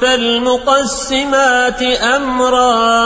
فالمقسمات أمرا